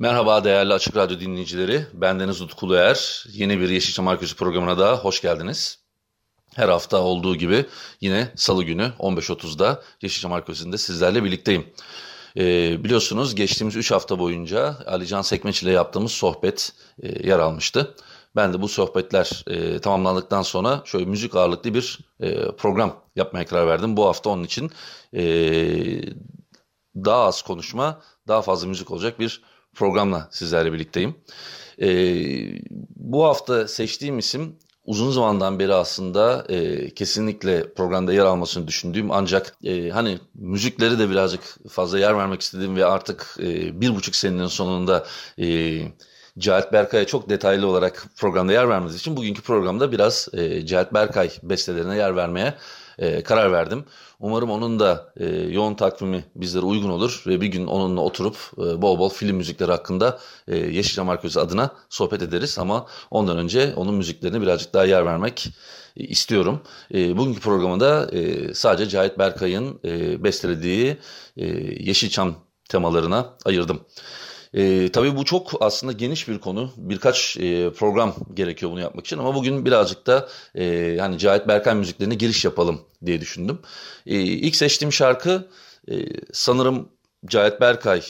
Merhaba değerli Açık Radyo dinleyicileri. Bendeniz Utku Uluer. Yeni bir Yeşilçam Arkeolojisi programına da hoş geldiniz. Her hafta olduğu gibi yine salı günü 15.30'da Yeşilçam Arkeolojisi'nde sizlerle birlikteyim. Ee, biliyorsunuz geçtiğimiz 3 hafta boyunca Ali Can Sekmeç ile yaptığımız sohbet e, yer almıştı. Ben de bu sohbetler e, tamamlandıktan sonra şöyle müzik ağırlıklı bir e, program yapmaya karar verdim. Bu hafta onun için e, daha az konuşma, daha fazla müzik olacak bir programla sizlerle birlikteyim. E, bu hafta seçtiğim isim uzun zamandan beri aslında e, kesinlikle programda yer almasını düşündüğüm ancak e, hani müzikleri de birazcık fazla yer vermek istediğim ve artık e, bir buçuk senenin sonunda e, Cahit Berkay'a çok detaylı olarak programda yer vermemiz için bugünkü programda biraz e, Cahit Berkay bestelerine yer vermeye e, karar verdim. Umarım onun da e, yoğun takvimi bizlere uygun olur ve bir gün onunla oturup e, bol bol film müzikleri hakkında e, Yeşilçam Arkeolojisi adına sohbet ederiz. Ama ondan önce onun müziklerine birazcık daha yer vermek e, istiyorum. E, bugünkü programında e, sadece Cahit Berkay'ın e, bestelediği e, Yeşilçam temalarına ayırdım. E, tabii bu çok aslında geniş bir konu. Birkaç e, program gerekiyor bunu yapmak için ama bugün birazcık da e, hani Cahit Berkay müziklerine giriş yapalım diye düşündüm. E, ilk seçtiğim şarkı e, sanırım Cahit Berkay,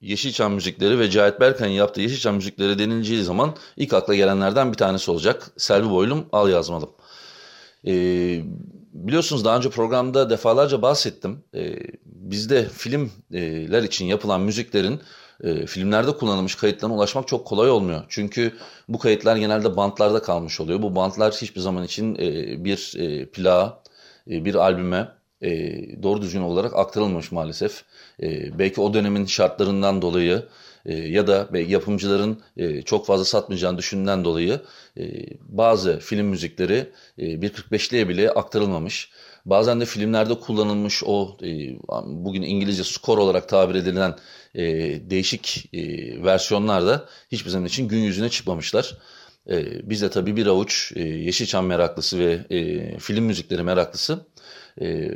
Yeşilçam müzikleri ve Cahit Berkay'ın yaptığı Yeşilçam müzikleri denileceği zaman ilk akla gelenlerden bir tanesi olacak. Selvi Boylum Al Yazmalım. E, biliyorsunuz daha önce programda defalarca bahsettim. E, bizde filmler için yapılan müziklerin e, filmlerde kullanılmış kayıtlarına ulaşmak çok kolay olmuyor. Çünkü bu kayıtlar genelde bantlarda kalmış oluyor. Bu bantlar hiçbir zaman için e, bir e, plağa, e, bir albüme e, doğru düzgün olarak aktarılmamış maalesef. E, belki o dönemin şartlarından dolayı e, ya da yapımcıların e, çok fazla satmayacağını düşündüğünden dolayı e, bazı film müzikleri e, 1.45'liye bile aktarılmamış. Bazen de filmlerde kullanılmış o e, bugün İngilizce skor olarak tabir edilen e, değişik e, versiyonlar da hiçbir zaman için gün yüzüne çıkmamışlar. E, biz de tabii bir avuç e, Yeşilçam meraklısı ve e, film müzikleri meraklısı e,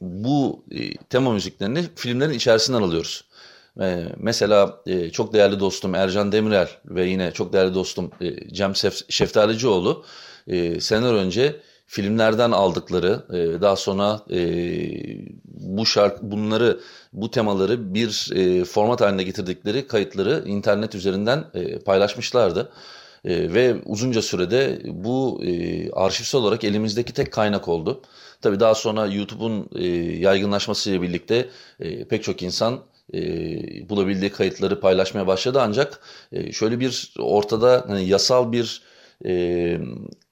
bu e, tema müziklerini filmlerin içerisinden alıyoruz. E, mesela e, çok değerli dostum Ercan Demirel ve yine çok değerli dostum e, Cem Şef Şeftalicioğlu e, seneler önce filmlerden aldıkları e, daha sonra e, bu şarkı bunları bu temaları bir e, format haline getirdikleri kayıtları internet üzerinden paylaşmışlardı. Ve uzunca sürede bu arşivsel olarak elimizdeki tek kaynak oldu. Tabii daha sonra YouTube'un yaygınlaşmasıyla birlikte pek çok insan e, bulabildiği kayıtları paylaşmaya başladı ancak e, şöyle bir ortada hani yasal bir e,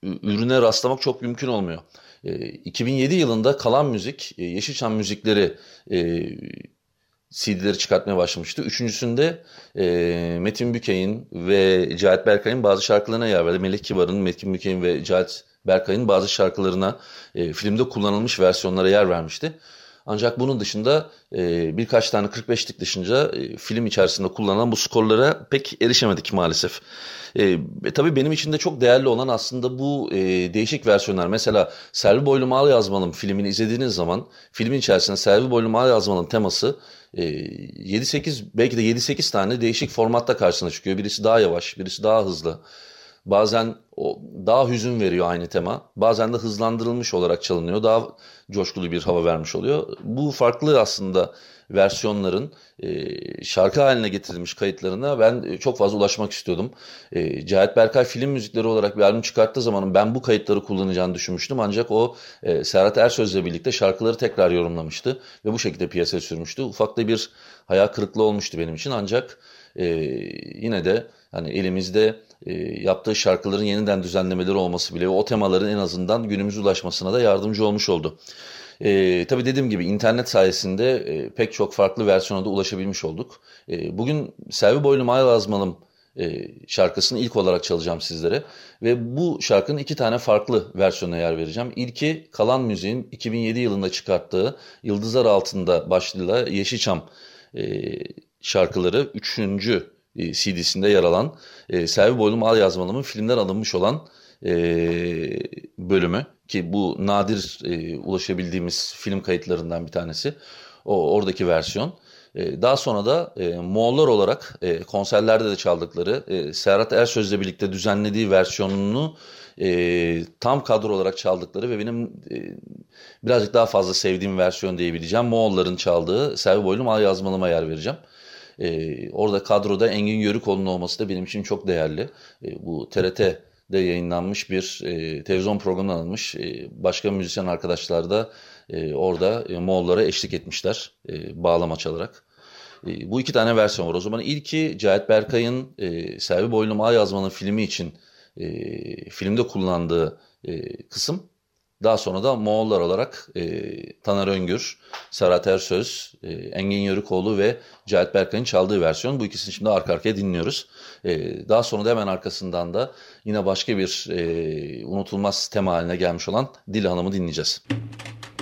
ürüne rastlamak çok mümkün olmuyor. E, 2007 yılında Kalan Müzik, e, Yeşilçam Müzikleri e, CD'leri çıkartmaya başlamıştı. Üçüncüsünde e, Metin Bükey'in ve Cahit Berkay'ın bazı şarkılarına yer verdi. Melih Kibar'ın, Metin Bükey'in ve Cahit Berkay'ın bazı şarkılarına e, filmde kullanılmış versiyonlara yer vermişti. Ancak bunun dışında e, birkaç tane 45'lik dışında e, film içerisinde kullanılan bu skorlara pek erişemedik maalesef. E, tabii benim için de çok değerli olan aslında bu e, değişik versiyonlar. Mesela Selvi Boylum Ağ Yazmalım filmini izlediğiniz zaman filmin içerisinde Selvi Boylum Ağ Yazmalım teması e, 7-8 belki de 7-8 tane değişik formatta karşısına çıkıyor. Birisi daha yavaş, birisi daha hızlı. Bazen o daha hüzün veriyor aynı tema. Bazen de hızlandırılmış olarak çalınıyor. Daha coşkulu bir hava vermiş oluyor. Bu farklı aslında versiyonların e, şarkı haline getirilmiş kayıtlarına ben çok fazla ulaşmak istiyordum. E, Cahit Berkay film müzikleri olarak bir albüm çıkarttığı zaman ben bu kayıtları kullanacağını düşünmüştüm. Ancak o e, Serhat Ersöz'le birlikte şarkıları tekrar yorumlamıştı ve bu şekilde piyasaya sürmüştü. Ufak da bir hayal kırıklığı olmuştu benim için ancak e, yine de hani elimizde e, yaptığı şarkıların yeniden düzenlemeleri olması bile o temaların en azından günümüze ulaşmasına da yardımcı olmuş oldu. E, tabii dediğim gibi internet sayesinde e, pek çok farklı versiyona da ulaşabilmiş olduk. E, bugün Selvi Boylum Ay Lazmalım e, şarkısını ilk olarak çalacağım sizlere. Ve bu şarkının iki tane farklı versiyonuna yer vereceğim. İlki Kalan Müziğin 2007 yılında çıkarttığı Yıldızlar Altında başlığıyla Yeşilçam e, şarkıları 3. E, CD'sinde yer alan e, Selvi Boylum Al Yazmalım'ın filmden alınmış olan e, bölümü ki bu nadir e, ulaşabildiğimiz film kayıtlarından bir tanesi. O oradaki versiyon. E, daha sonra da e, Moğollar olarak e, konserlerde de çaldıkları e, Serhat Ersöz'le birlikte düzenlediği versiyonunu e, tam kadro olarak çaldıkları ve benim e, birazcık daha fazla sevdiğim versiyon diyebileceğim Moğolların çaldığı Selvi Boylum Al Yazmalıma yer vereceğim. E, orada kadroda Engin Yörükoğlu'nun olması da benim için çok değerli. E, bu TRT'de yayınlanmış bir e, televizyon programından alınmış. E, başka müzisyen arkadaşlar da e, orada e, Moğollara eşlik etmişler e, bağlama çalarak. E, bu iki tane versiyon var. O zaman ilki Cahit Berkay'ın e, Selvi Boylum A yazmanın filmi için e, filmde kullandığı e, kısım. Daha sonra da Moğollar olarak e, Taner Öngür, Serhat Ersöz, e, Engin Yörükoğlu ve Cahit Berkay'ın çaldığı versiyon. Bu ikisini şimdi arka arkaya dinliyoruz. E, daha sonra da hemen arkasından da yine başka bir e, unutulmaz tema haline gelmiş olan Dil Hanım'ı dinleyeceğiz. Müzik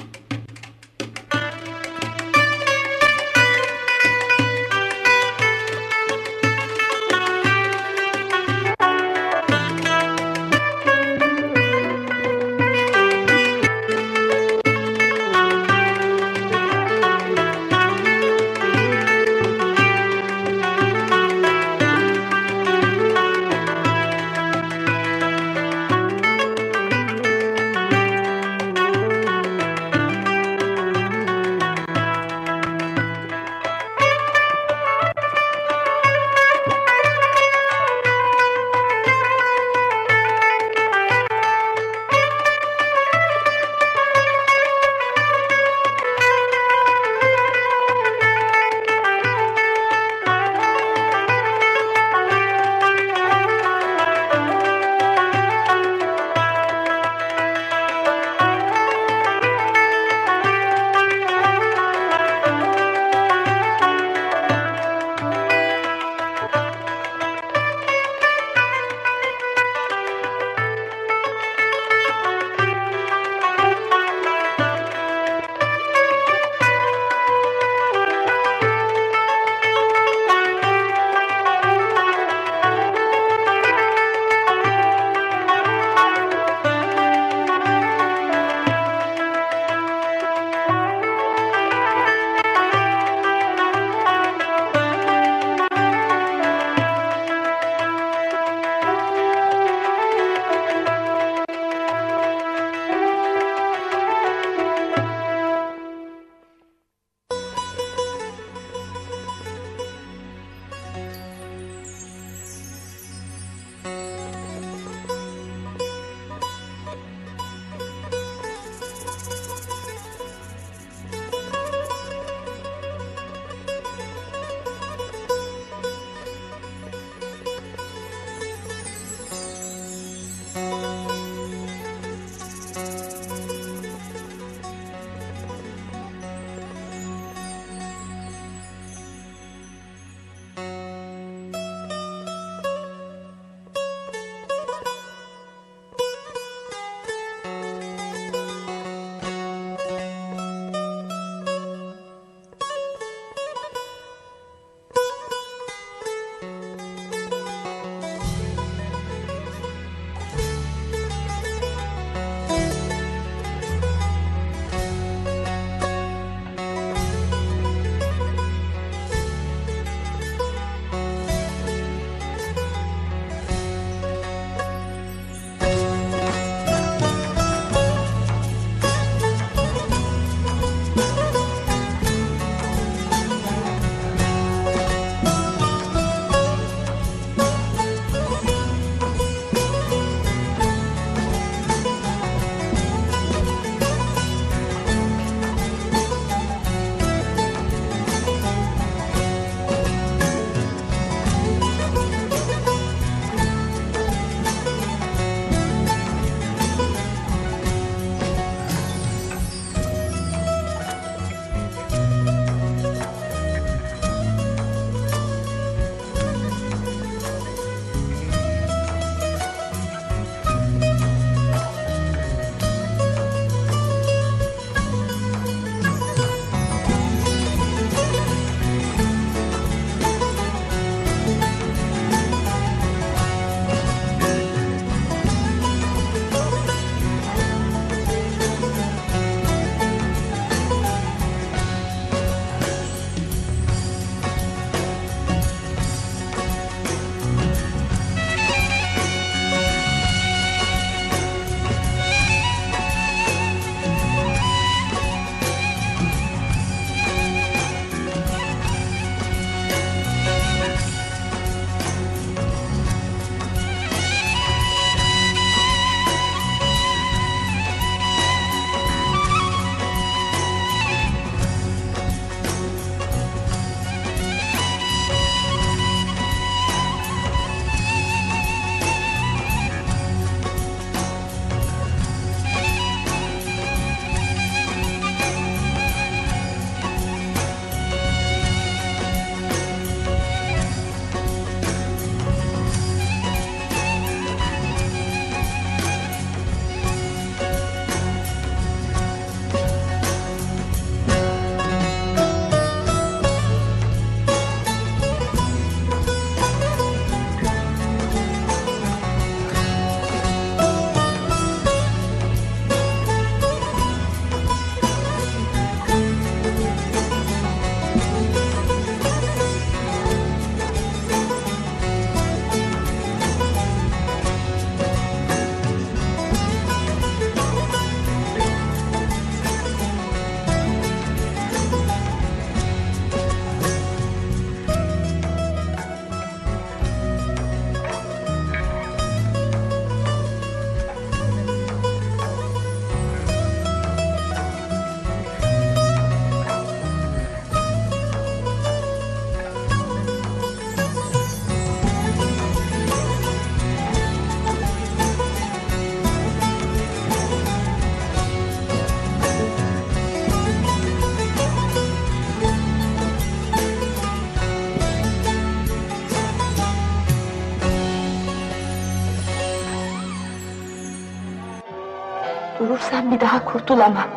bir daha kurtulamam.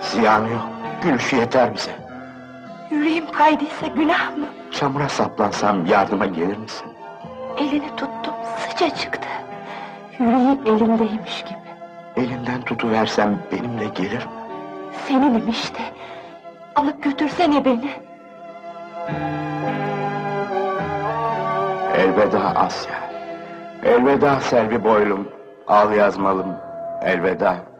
Ziyanı yok. Gülüşü yeter bize. Yüreğim kaydıysa günah mı? Çamura saplansam yardıma gelir misin? Elini tuttum sıca çıktı. Yüreğim elindeymiş gibi. Elinden tutuversem benimle gelir mi? Seninim işte. Alıp götürsene beni. Elveda Asya. Elveda Selvi boylum. Al yazmalım. Elveda.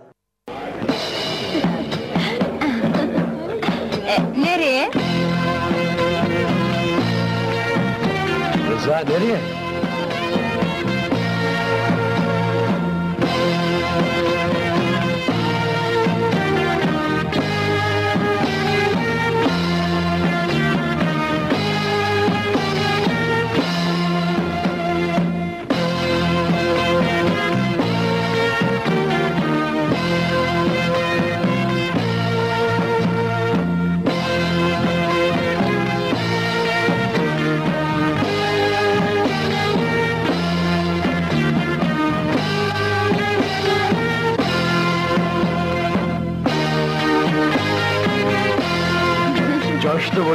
Cruzada ali?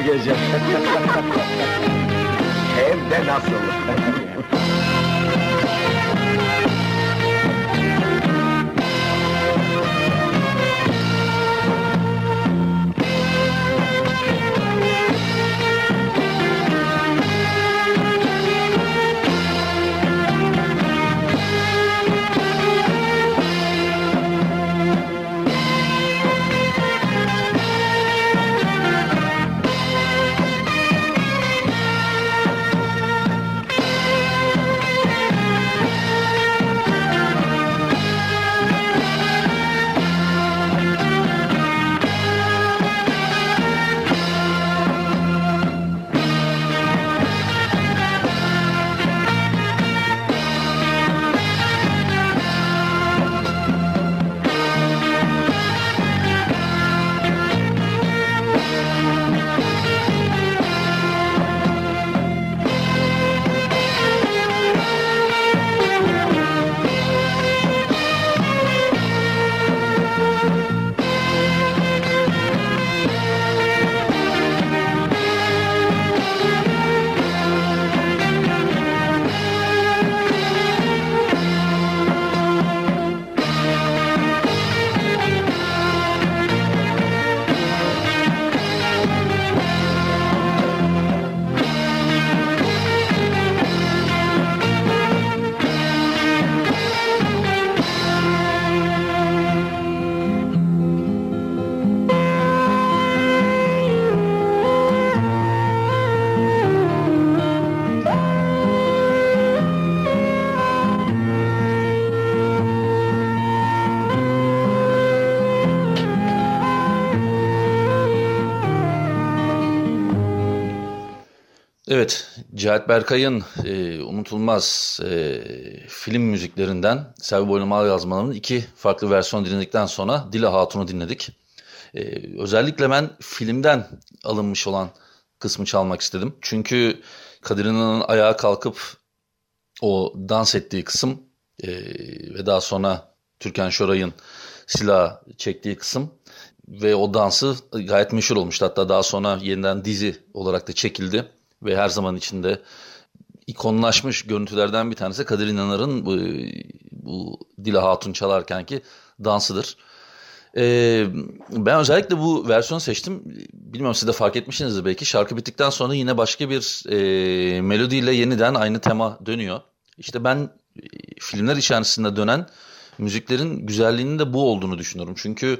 Gece. Hem de nasıl? Evet, Cihat Berkay'ın e, unutulmaz e, film müziklerinden Selvi Boynumal yazmalarının iki farklı versiyon dinledikten sonra Dila Hatun'u dinledik. E, özellikle ben filmden alınmış olan kısmı çalmak istedim. Çünkü Kadir İnanır'ın ayağa kalkıp o dans ettiği kısım e, ve daha sonra Türkan Şoray'ın silah çektiği kısım ve o dansı gayet meşhur olmuştu. Hatta daha sonra yeniden dizi olarak da çekildi ve her zaman içinde ikonlaşmış görüntülerden bir tanesi Kadir İnanır'ın bu, bu Dila Hatun çalarkenki dansıdır. Ee, ben özellikle bu versiyonu seçtim. Bilmiyorum siz de fark etmişsinizdir belki. Şarkı bittikten sonra yine başka bir e, melodiyle yeniden aynı tema dönüyor. İşte ben e, filmler içerisinde dönen müziklerin güzelliğinin de bu olduğunu düşünüyorum. Çünkü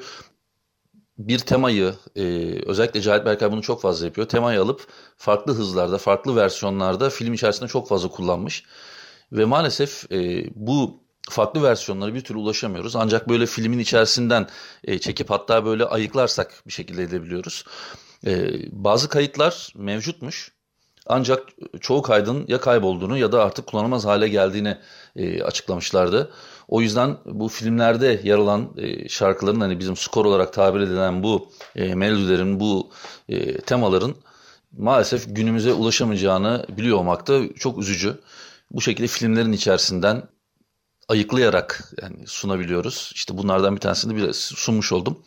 bir temayı e, özellikle Cahit Berkay bunu çok fazla yapıyor. Temayı alıp farklı hızlarda, farklı versiyonlarda film içerisinde çok fazla kullanmış. Ve maalesef e, bu farklı versiyonlara bir türlü ulaşamıyoruz. Ancak böyle filmin içerisinden e, çekip hatta böyle ayıklarsak bir şekilde edebiliyoruz. E, bazı kayıtlar mevcutmuş. Ancak çoğu kaydın ya kaybolduğunu ya da artık kullanılmaz hale geldiğini e, açıklamışlardı. O yüzden bu filmlerde yer alan e, şarkıların hani bizim skor olarak tabir edilen bu e, melodilerin, bu e, temaların maalesef günümüze ulaşamayacağını biliyor olmak da çok üzücü. Bu şekilde filmlerin içerisinden ayıklayarak yani sunabiliyoruz. İşte bunlardan bir tanesini biraz sunmuş oldum.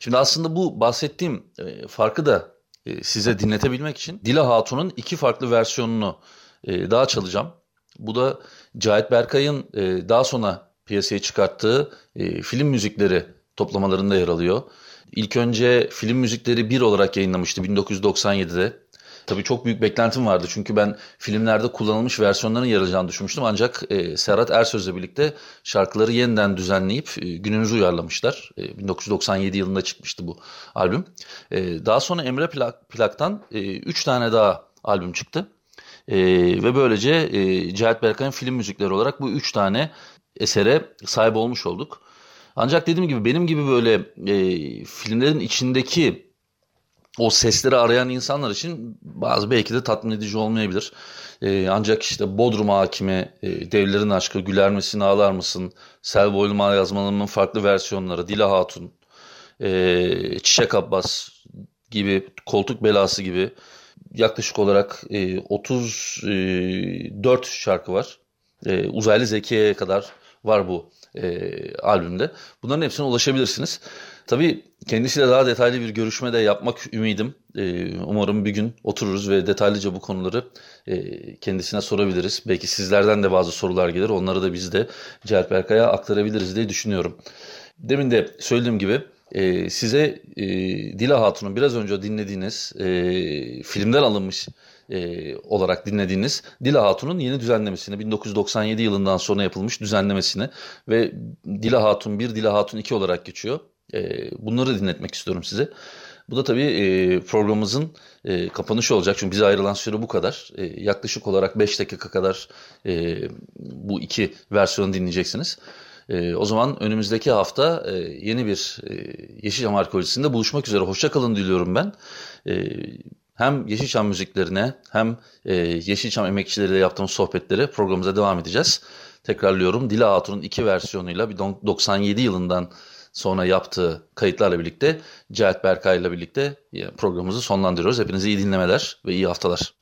Şimdi aslında bu bahsettiğim e, farkı da e, size dinletebilmek için Dila Hatun'un iki farklı versiyonunu e, daha çalacağım. Bu da Cahit Berkay'ın daha sonra piyasaya çıkarttığı e, film müzikleri toplamalarında yer alıyor. İlk önce film müzikleri bir olarak yayınlamıştı 1997'de. Tabii çok büyük beklentim vardı çünkü ben filmlerde kullanılmış versiyonların yer alacağını düşünmüştüm. Ancak e, Serhat Ersöz'le birlikte şarkıları yeniden düzenleyip e, günümüzü uyarlamışlar. E, 1997 yılında çıkmıştı bu albüm. E, daha sonra Emre Plak, Plak'tan 3 e, tane daha albüm çıktı. E, ve böylece e, Cahit Berkay'ın film müzikleri olarak bu 3 tane esere sahip olmuş olduk. Ancak dediğim gibi benim gibi böyle e, filmlerin içindeki o sesleri arayan insanlar için bazı belki de tatmin edici olmayabilir. Ee, ancak işte Bodrum Hakimi, e, Devlerin Aşkı, Güler misin Ağlar mısın, Sel Boyluma yazmalarının farklı versiyonları, Dila Hatun, e, Çiçek Abbas gibi, Koltuk Belası gibi yaklaşık olarak e, 34 şarkı var. E, Uzaylı Zekiye'ye kadar var bu e, albümde. Bunların hepsine ulaşabilirsiniz. Tabii kendisiyle daha detaylı bir görüşme de yapmak ümidim. Ee, umarım bir gün otururuz ve detaylıca bu konuları e, kendisine sorabiliriz. Belki sizlerden de bazı sorular gelir. Onları da biz de Erkay'a aktarabiliriz diye düşünüyorum. Demin de söylediğim gibi e, size e, Dila Hatun'un biraz önce dinlediğiniz e, filmden alınmış e, olarak dinlediğiniz Dila Hatun'un yeni düzenlemesini 1997 yılından sonra yapılmış düzenlemesini ve Dila Hatun 1 Dila Hatun 2 olarak geçiyor. E, bunları dinletmek istiyorum size. Bu da tabii e, programımızın e, kapanışı olacak. Çünkü bize ayrılan süre bu kadar. E, yaklaşık olarak 5 dakika kadar bu iki versiyonu dinleyeceksiniz. E, o zaman önümüzdeki hafta e, yeni bir e, Yeşilçam Arkeolojisi'nde buluşmak üzere. Hoşçakalın diliyorum ben. E, hem Yeşilçam müziklerine hem e, Yeşilçam emekçileriyle yaptığımız sohbetlere programımıza devam edeceğiz. Tekrarlıyorum Dila Hatun'un iki versiyonuyla bir 97 yılından sonra yaptığı kayıtlarla birlikte Cahit Berkay ile birlikte programımızı sonlandırıyoruz. Hepinize iyi dinlemeler ve iyi haftalar.